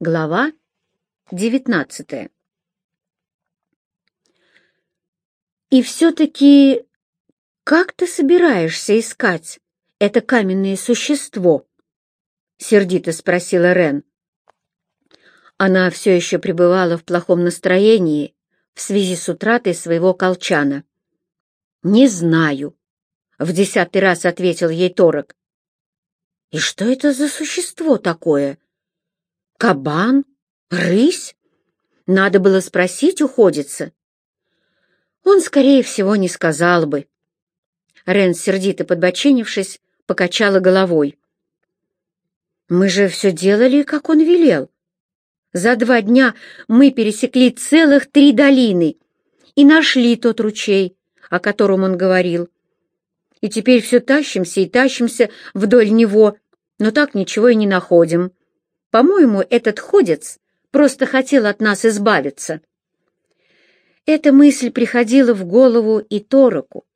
Глава девятнадцатая «И все-таки как ты собираешься искать это каменное существо?» — сердито спросила Рен. Она все еще пребывала в плохом настроении в связи с утратой своего колчана. «Не знаю», — в десятый раз ответил ей Торок. «И что это за существо такое? Кабан? Рысь?» Надо было спросить, уходится. Он, скорее всего, не сказал бы. Рен, сердито подбоченившись, покачала головой. «Мы же все делали, как он велел. За два дня мы пересекли целых три долины и нашли тот ручей, о котором он говорил. И теперь все тащимся и тащимся вдоль него, но так ничего и не находим. По-моему, этот ходец просто хотел от нас избавиться. Эта мысль приходила в голову и Тороку,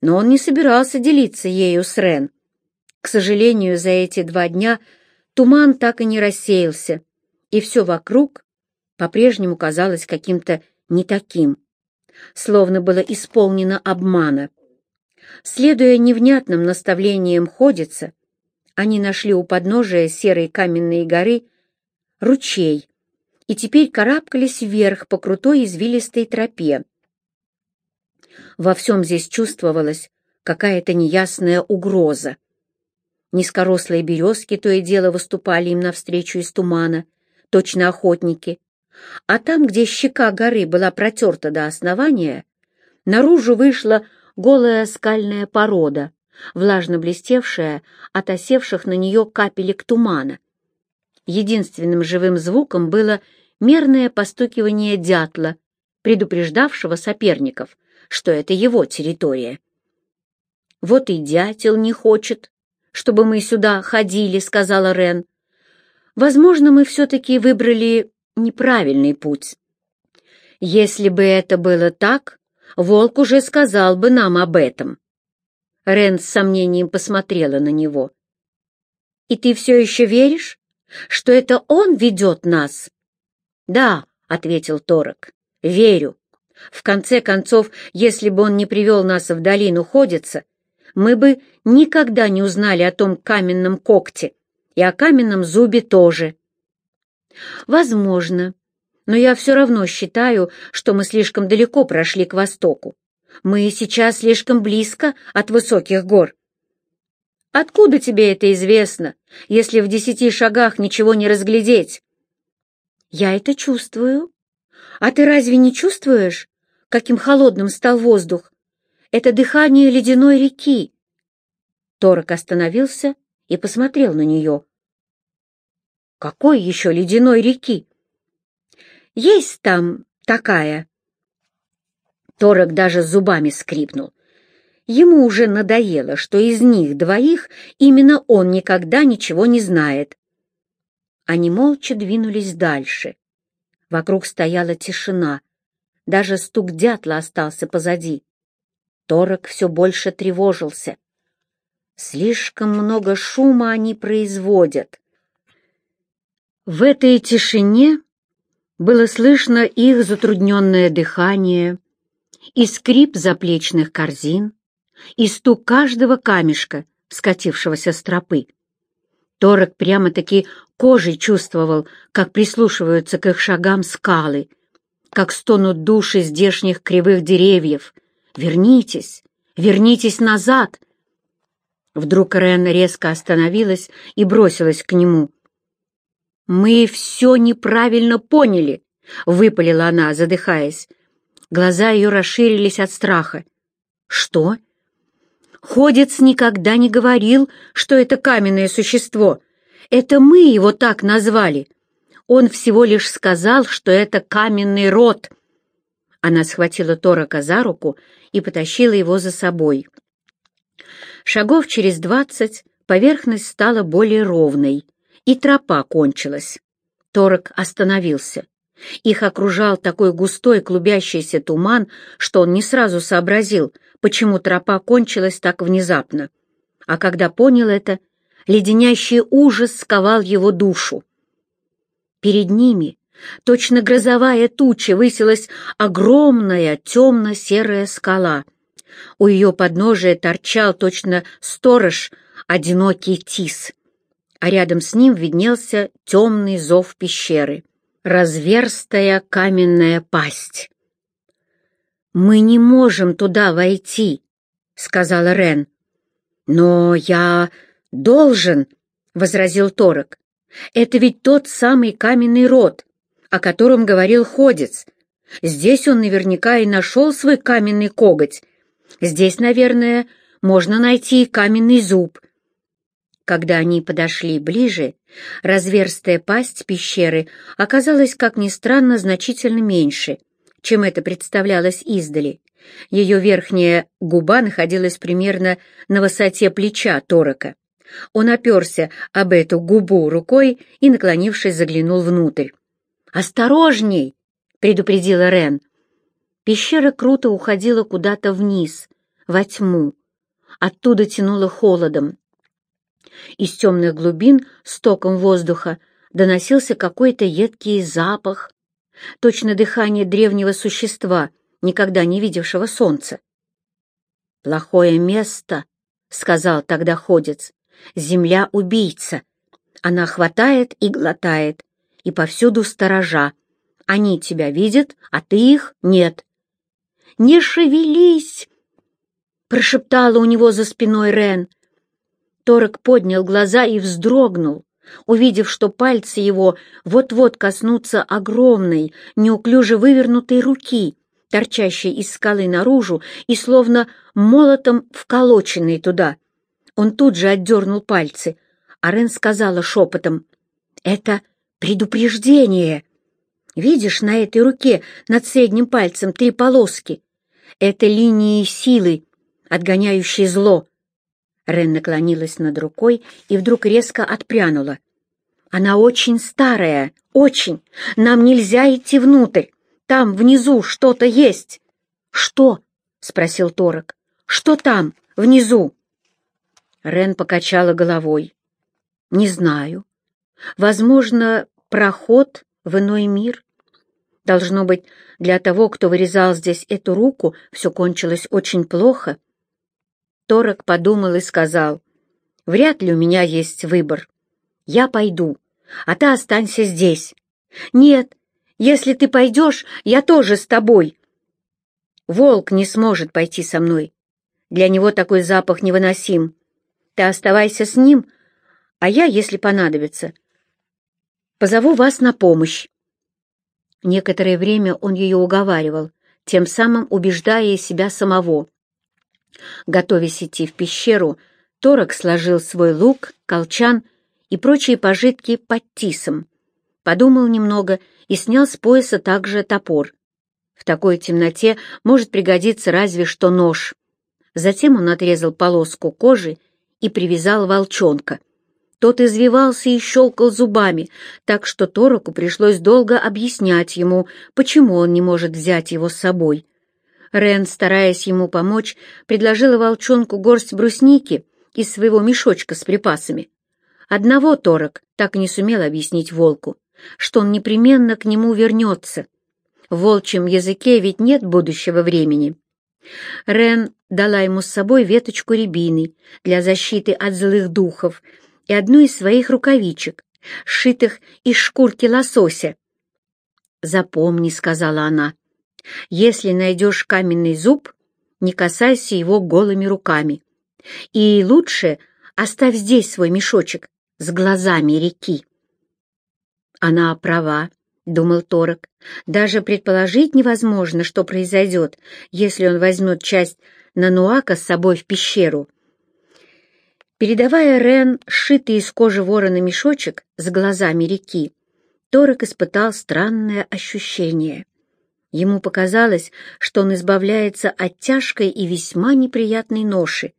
но он не собирался делиться ею с Рен. К сожалению, за эти два дня туман так и не рассеялся, и все вокруг по-прежнему казалось каким-то не таким, словно было исполнено обмана. Следуя невнятным наставлениям ходица, они нашли у подножия серой каменной горы ручей, и теперь карабкались вверх по крутой извилистой тропе. Во всем здесь чувствовалась какая-то неясная угроза. Низкорослые березки то и дело выступали им навстречу из тумана, точно охотники. А там, где щека горы была протерта до основания, наружу вышла голая скальная порода, влажно блестевшая от осевших на нее капелек тумана. Единственным живым звуком было мерное постукивание дятла, предупреждавшего соперников, что это его территория. «Вот и дятел не хочет, чтобы мы сюда ходили», — сказала Рен. «Возможно, мы все-таки выбрали неправильный путь. Если бы это было так, волк уже сказал бы нам об этом». Рен с сомнением посмотрела на него. «И ты все еще веришь, что это он ведет нас?» «Да», — ответил Торок, — «верю. В конце концов, если бы он не привел нас в долину Ходица, мы бы никогда не узнали о том каменном когте и о каменном зубе тоже». «Возможно, но я все равно считаю, что мы слишком далеко прошли к востоку. Мы сейчас слишком близко от высоких гор. Откуда тебе это известно, если в десяти шагах ничего не разглядеть? Я это чувствую. А ты разве не чувствуешь, каким холодным стал воздух? Это дыхание ледяной реки. Торок остановился и посмотрел на нее. Какой еще ледяной реки? Есть там такая, Торок даже зубами скрипнул. Ему уже надоело, что из них двоих именно он никогда ничего не знает. Они молча двинулись дальше. Вокруг стояла тишина. Даже стук дятла остался позади. Торок все больше тревожился. Слишком много шума они производят. В этой тишине было слышно их затрудненное дыхание, и скрип заплечных корзин, и стук каждого камешка, скатившегося с тропы. Торок прямо-таки кожей чувствовал, как прислушиваются к их шагам скалы, как стонут души здешних кривых деревьев. «Вернитесь! Вернитесь назад!» Вдруг Рен резко остановилась и бросилась к нему. «Мы все неправильно поняли!» — выпалила она, задыхаясь. Глаза ее расширились от страха. «Что?» Ходец никогда не говорил, что это каменное существо. Это мы его так назвали. Он всего лишь сказал, что это каменный рот. Она схватила Торака за руку и потащила его за собой. Шагов через двадцать поверхность стала более ровной, и тропа кончилась. Торок остановился. Их окружал такой густой клубящийся туман, что он не сразу сообразил, почему тропа кончилась так внезапно. А когда понял это, леденящий ужас сковал его душу. Перед ними, точно грозовая туча, высилась огромная темно-серая скала. У ее подножия торчал точно сторож одинокий тис, а рядом с ним виднелся темный зов пещеры, разверстая каменная пасть. «Мы не можем туда войти», — сказала Рен. «Но я должен», — возразил Торок. «Это ведь тот самый каменный рот, о котором говорил Ходец. Здесь он наверняка и нашел свой каменный коготь. Здесь, наверное, можно найти и каменный зуб». Когда они подошли ближе, разверстая пасть пещеры оказалась, как ни странно, значительно меньше, чем это представлялось издали. Ее верхняя губа находилась примерно на высоте плеча Торока. Он оперся об эту губу рукой и, наклонившись, заглянул внутрь. «Осторожней!» — предупредила Рен. Пещера круто уходила куда-то вниз, во тьму. Оттуда тянуло холодом. Из темных глубин стоком воздуха доносился какой-то едкий запах, точно дыхание древнего существа — никогда не видевшего солнца. «Плохое место», — сказал тогда ходец, — «земля убийца. Она хватает и глотает, и повсюду сторожа. Они тебя видят, а ты их нет». «Не шевелись!» — прошептала у него за спиной Рен. Торок поднял глаза и вздрогнул, увидев, что пальцы его вот-вот коснутся огромной, неуклюже вывернутой руки, торчащий из скалы наружу и словно молотом вколоченный туда. Он тут же отдернул пальцы, а Рен сказала шепотом, «Это предупреждение. Видишь, на этой руке над средним пальцем три полоски. Это линии силы, отгоняющие зло». Рен наклонилась над рукой и вдруг резко отпрянула. «Она очень старая, очень. Нам нельзя идти внутрь. Там внизу что-то есть. Что? спросил Торок. Что там, внизу? Рен покачала головой. Не знаю. Возможно, проход в иной мир. Должно быть, для того, кто вырезал здесь эту руку, все кончилось очень плохо. Торок подумал и сказал, «Вряд ли у меня есть выбор. Я пойду, а ты останься здесь». «Нет, если ты пойдешь, я тоже с тобой. Волк не сможет пойти со мной. Для него такой запах невыносим. Ты оставайся с ним, а я, если понадобится, позову вас на помощь. Некоторое время он ее уговаривал, тем самым убеждая себя самого. Готовясь идти в пещеру, Торок сложил свой лук, колчан и прочие пожитки под тисом, подумал немного и снял с пояса также топор. В такой темноте может пригодиться разве что нож. Затем он отрезал полоску кожи и привязал волчонка. Тот извивался и щелкал зубами, так что Тороку пришлось долго объяснять ему, почему он не может взять его с собой. Рен, стараясь ему помочь, предложила волчонку горсть брусники из своего мешочка с припасами. Одного Торок так и не сумел объяснить волку что он непременно к нему вернется. В волчьем языке ведь нет будущего времени. Рен дала ему с собой веточку рябины для защиты от злых духов и одну из своих рукавичек, сшитых из шкурки лосося. «Запомни», — сказала она, — «если найдешь каменный зуб, не касайся его голыми руками. И лучше оставь здесь свой мешочек с глазами реки». Она права, — думал Торок. Даже предположить невозможно, что произойдет, если он возьмет часть Нануака с собой в пещеру. Передавая Рен сшитый из кожи ворона мешочек с глазами реки, Торок испытал странное ощущение. Ему показалось, что он избавляется от тяжкой и весьма неприятной ноши.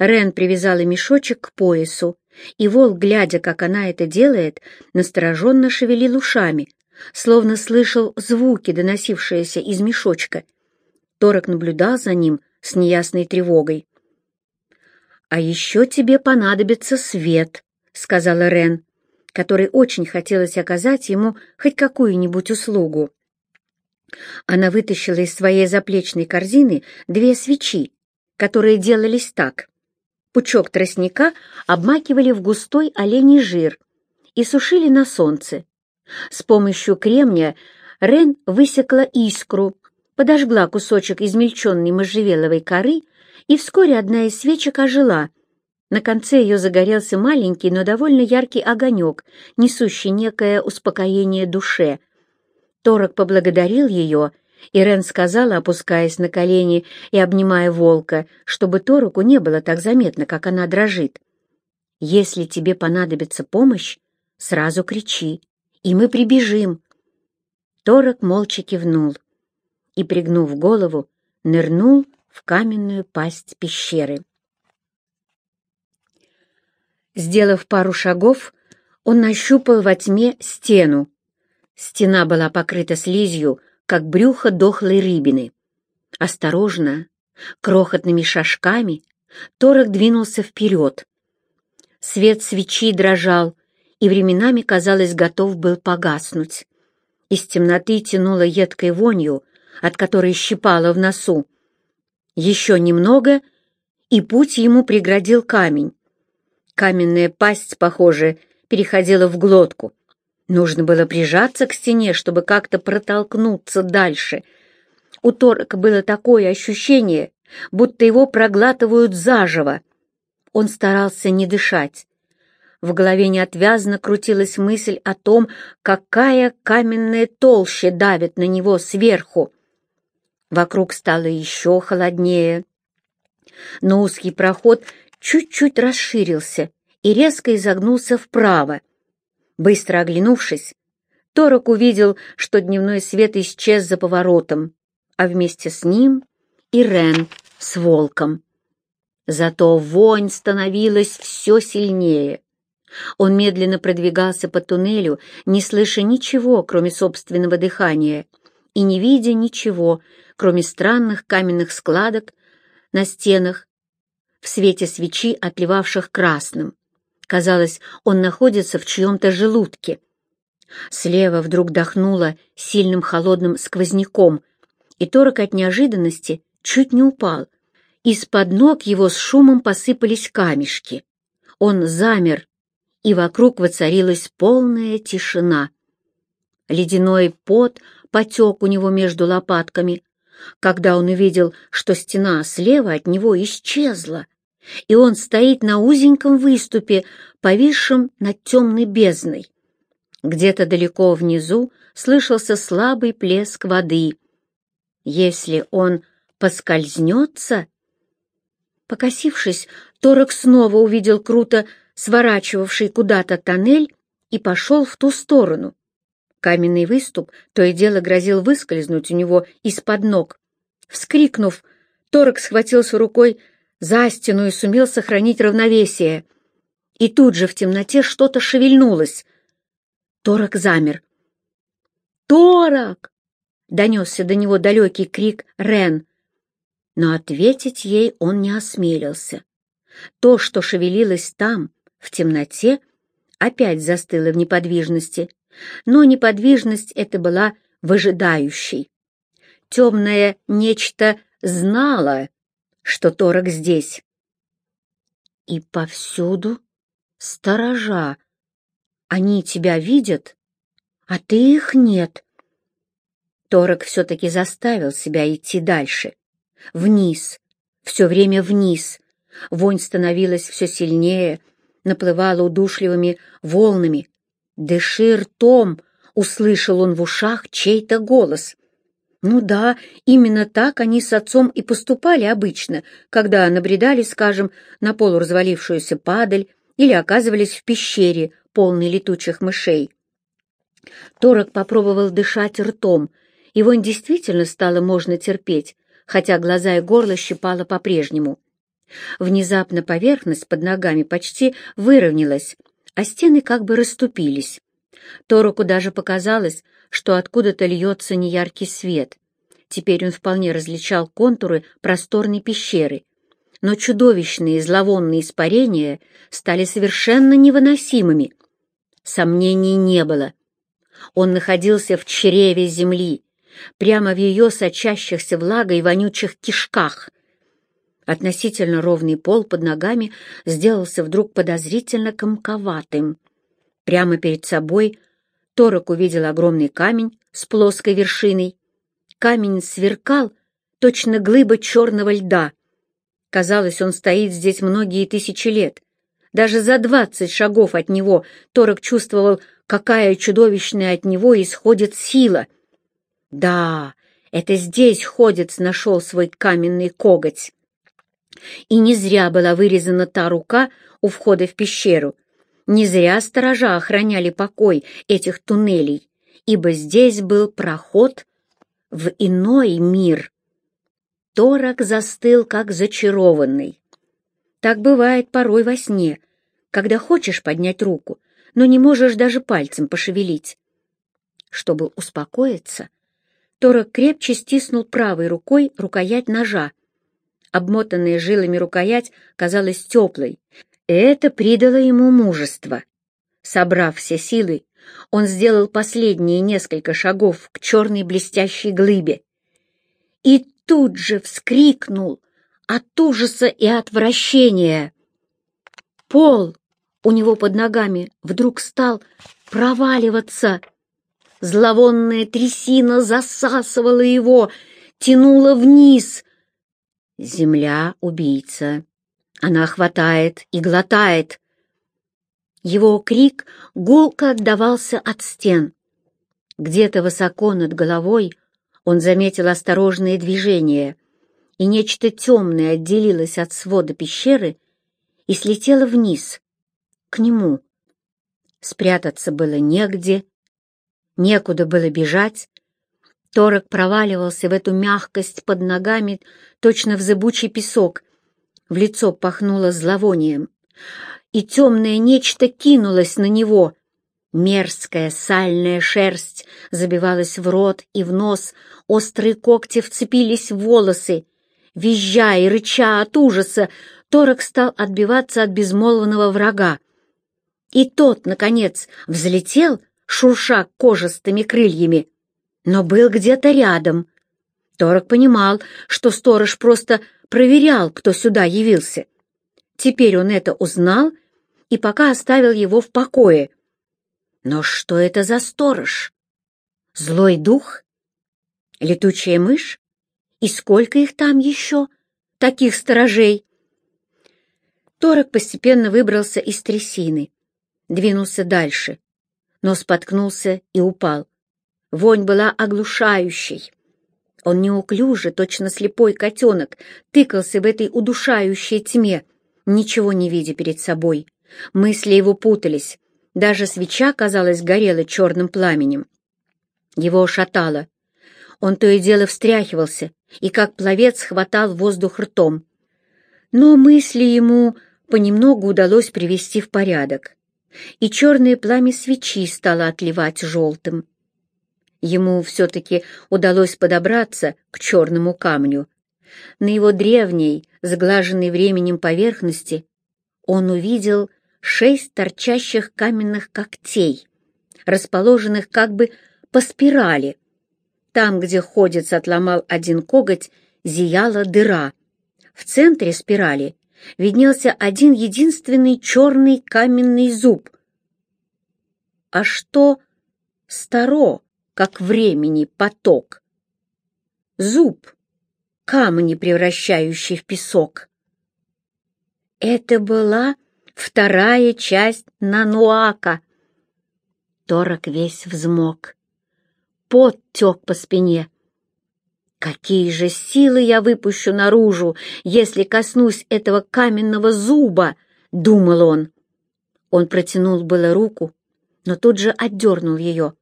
Рен привязала мешочек к поясу, и волк, глядя, как она это делает, настороженно шевелил ушами, словно слышал звуки, доносившиеся из мешочка. Торок наблюдал за ним с неясной тревогой. «А еще тебе понадобится свет», — сказала Рен. которой очень хотелось оказать ему хоть какую-нибудь услугу. Она вытащила из своей заплечной корзины две свечи, которые делались так. Пучок тростника обмакивали в густой оленей жир и сушили на солнце. С помощью кремния Рен высекла искру, подожгла кусочек измельченной можжевеловой коры, и вскоре одна из свечек ожила. На конце ее загорелся маленький, но довольно яркий огонек, несущий некое успокоение душе. Торок поблагодарил ее, и Рен сказала, опускаясь на колени и обнимая волка, чтобы Тороку не было так заметно, как она дрожит. «Если тебе понадобится помощь, сразу кричи, и мы прибежим». Торок молча кивнул и, пригнув голову, нырнул в каменную пасть пещеры. Сделав пару шагов, он нащупал во тьме стену. Стена была покрыта слизью, как брюхо дохлой рыбины. Осторожно, крохотными шажками, Торок двинулся вперед. Свет свечи дрожал, и временами, казалось, готов был погаснуть. Из темноты тянуло едкой вонью, от которой щипало в носу. Еще немного, и путь ему преградил камень. Каменная пасть, похоже, переходила в глотку. Нужно было прижаться к стене, чтобы как-то протолкнуться дальше. У Торака было такое ощущение, будто его проглатывают заживо. Он старался не дышать. В голове неотвязно крутилась мысль о том, какая каменная толща давит на него сверху. Вокруг стало еще холоднее. Но узкий проход чуть-чуть расширился и резко изогнулся вправо. Быстро оглянувшись, Торок увидел, что дневной свет исчез за поворотом, а вместе с ним и Рен с волком. Зато вонь становилась все сильнее. Он медленно продвигался по туннелю, не слыша ничего, кроме собственного дыхания, и не видя ничего, кроме странных каменных складок на стенах, в свете свечи, отливавших красным. Казалось, он находится в чьем-то желудке. Слева вдруг дохнуло сильным холодным сквозняком, и Торок от неожиданности чуть не упал. Из-под ног его с шумом посыпались камешки. Он замер, и вокруг воцарилась полная тишина. Ледяной пот потек у него между лопатками, когда он увидел, что стена слева от него исчезла, и он стоит на узеньком выступе, повисшем над темной бездной. Где-то далеко внизу слышался слабый плеск воды. Если он поскользнется... Покосившись, Торок снова увидел круто сворачивавший куда-то тоннель, и пошел в ту сторону. Каменный выступ то и дело грозил выскользнуть у него из-под ног. Вскрикнув, Торок схватился рукой за стену и сумел сохранить равновесие. И тут же в темноте что-то шевельнулось. Торок замер. «Торок!» — донесся до него далекий крик Рен. Но ответить ей он не осмелился. То, что шевелилось там, в темноте, опять застыло в неподвижности, но неподвижность эта была выжидающей. Темное нечто знало, что Торок здесь. И повсюду сторожа. Они тебя видят, а ты их нет. Торок все-таки заставил себя идти дальше. Вниз, все время вниз. Вонь становилась все сильнее, наплывала удушливыми волнами. «Дыши ртом!» — услышал он в ушах чей-то голос. Ну да, именно так они с отцом и поступали обычно, когда набредали, скажем, на полуразвалившуюся падаль или оказывались в пещере, полной летучих мышей. Торок попробовал дышать ртом, его действительно стало можно терпеть, хотя глаза и горло щипало по-прежнему. Внезапно поверхность под ногами почти выровнялась, а стены как бы расступились. Тороку даже показалось, что откуда-то льется неяркий свет. Теперь он вполне различал контуры просторной пещеры, но чудовищные зловонные испарения стали совершенно невыносимыми. Сомнений не было. Он находился в чреве земли, прямо в ее сочащихся влагой вонючих кишках. Относительно ровный пол под ногами сделался вдруг подозрительно комковатым. Прямо перед собой Торок увидел огромный камень с плоской вершиной. Камень сверкал, точно глыба черного льда. Казалось, он стоит здесь многие тысячи лет. Даже за двадцать шагов от него Торок чувствовал, какая чудовищная от него исходит сила. Да, это здесь Ходец нашел свой каменный коготь. И не зря была вырезана та рука у входа в пещеру. Не зря сторожа охраняли покой этих туннелей, ибо здесь был проход в иной мир. Торок застыл, как зачарованный. Так бывает порой во сне, когда хочешь поднять руку, но не можешь даже пальцем пошевелить. Чтобы успокоиться, Торок крепче стиснул правой рукой рукоять ножа. Обмотанная жилами рукоять казалась теплой, это придало ему мужество. Собрав все силы, он сделал последние несколько шагов к черной блестящей глыбе. И тут же вскрикнул от ужаса и отвращения. Пол у него под ногами вдруг стал проваливаться. Зловонная трясина засасывала его, тянула вниз. Земля — убийца. Она хватает и глотает. Его крик гулко отдавался от стен. Где-то высоко над головой он заметил осторожные движения, и нечто темное отделилось от свода пещеры и слетело вниз, к нему. Спрятаться было негде, некуда было бежать. Торок проваливался в эту мягкость под ногами, точно в зыбучий песок. В лицо пахнуло зловонием, и темное нечто кинулось на него. Мерзкая сальная шерсть забивалась в рот и в нос, острые когти вцепились в волосы. Визжа и рыча от ужаса, Торок стал отбиваться от безмолвного врага. И тот, наконец, взлетел, шурша кожистыми крыльями, но был где-то рядом. Торок понимал, что сторож просто проверял, кто сюда явился. Теперь он это узнал и пока оставил его в покое. Но что это за сторож? Злой дух? Летучая мышь? И сколько их там еще, таких сторожей? Торок постепенно выбрался из трясины двинулся дальше, но споткнулся и упал. Вонь была оглушающей. Он неуклюже, точно слепой котенок, тыкался в этой удушающей тьме, ничего не видя перед собой. Мысли его путались. Даже свеча, казалось, горела черным пламенем. Его шатало. Он то и дело встряхивался и, как пловец, хватал воздух ртом. Но мысли ему понемногу удалось привести в порядок и черное пламя свечи стало отливать желтым. Ему все-таки удалось подобраться к черному камню. На его древней, сглаженной временем поверхности он увидел шесть торчащих каменных когтей, расположенных как бы по спирали. Там, где ходец отломал один коготь, зияла дыра. В центре спирали виднелся один единственный черный каменный зуб. А что старо, как времени поток? Зуб, камни, превращающий в песок. Это была вторая часть Нануака. Торок весь взмок. Пот тек по спине. Какие же силы я выпущу наружу, если коснусь этого каменного зуба, — думал он. Он протянул было руку, но тут же отдернул ее,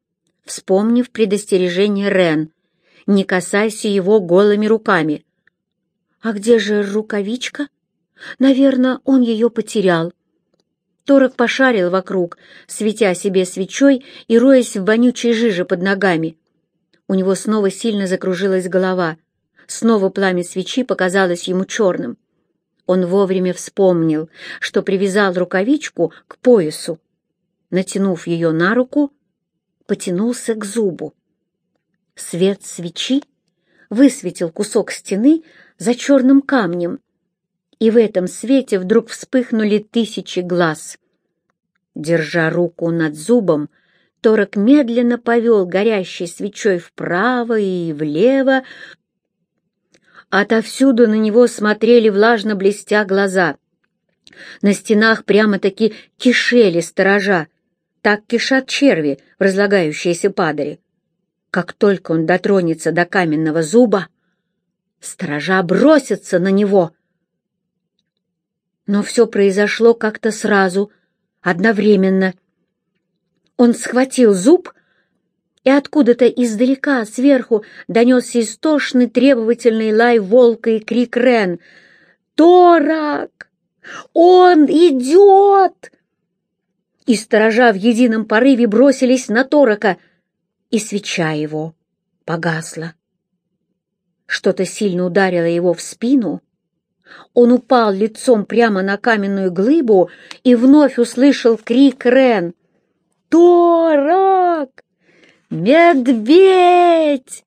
вспомнив предостережение Рен. Не касайся его голыми руками. А где же рукавичка? Наверное, он ее потерял. Торок пошарил вокруг, светя себе свечой и роясь в вонючей жиже под ногами. У него снова сильно закружилась голова. Снова пламя свечи показалось ему черным. Он вовремя вспомнил, что привязал рукавичку к поясу. натянув ее на руку, потянулся к зубу. Свет свечи высветил кусок стены за черным камнем, и в этом свете вдруг вспыхнули тысячи глаз. Держа руку над зубом, Торок медленно повел горящей свечой вправо и влево. Отовсюду на него смотрели влажно блестя глаза. На стенах прямо-таки кишели сторожа, так кишат черви в разлагающейся падаре. Как только он дотронется до каменного зуба, сторожа бросятся на него. Но все произошло как-то сразу, одновременно. Он схватил зуб, и откуда-то издалека, сверху, донесся истошный требовательный лай волка и крик Рен. «Торак! Он идет!» И сторожа в едином порыве бросились на Торака, и свеча его погасла. Что-то сильно ударило его в спину. Он упал лицом прямо на каменную глыбу и вновь услышал крик Рен. «Торак! Медведь!»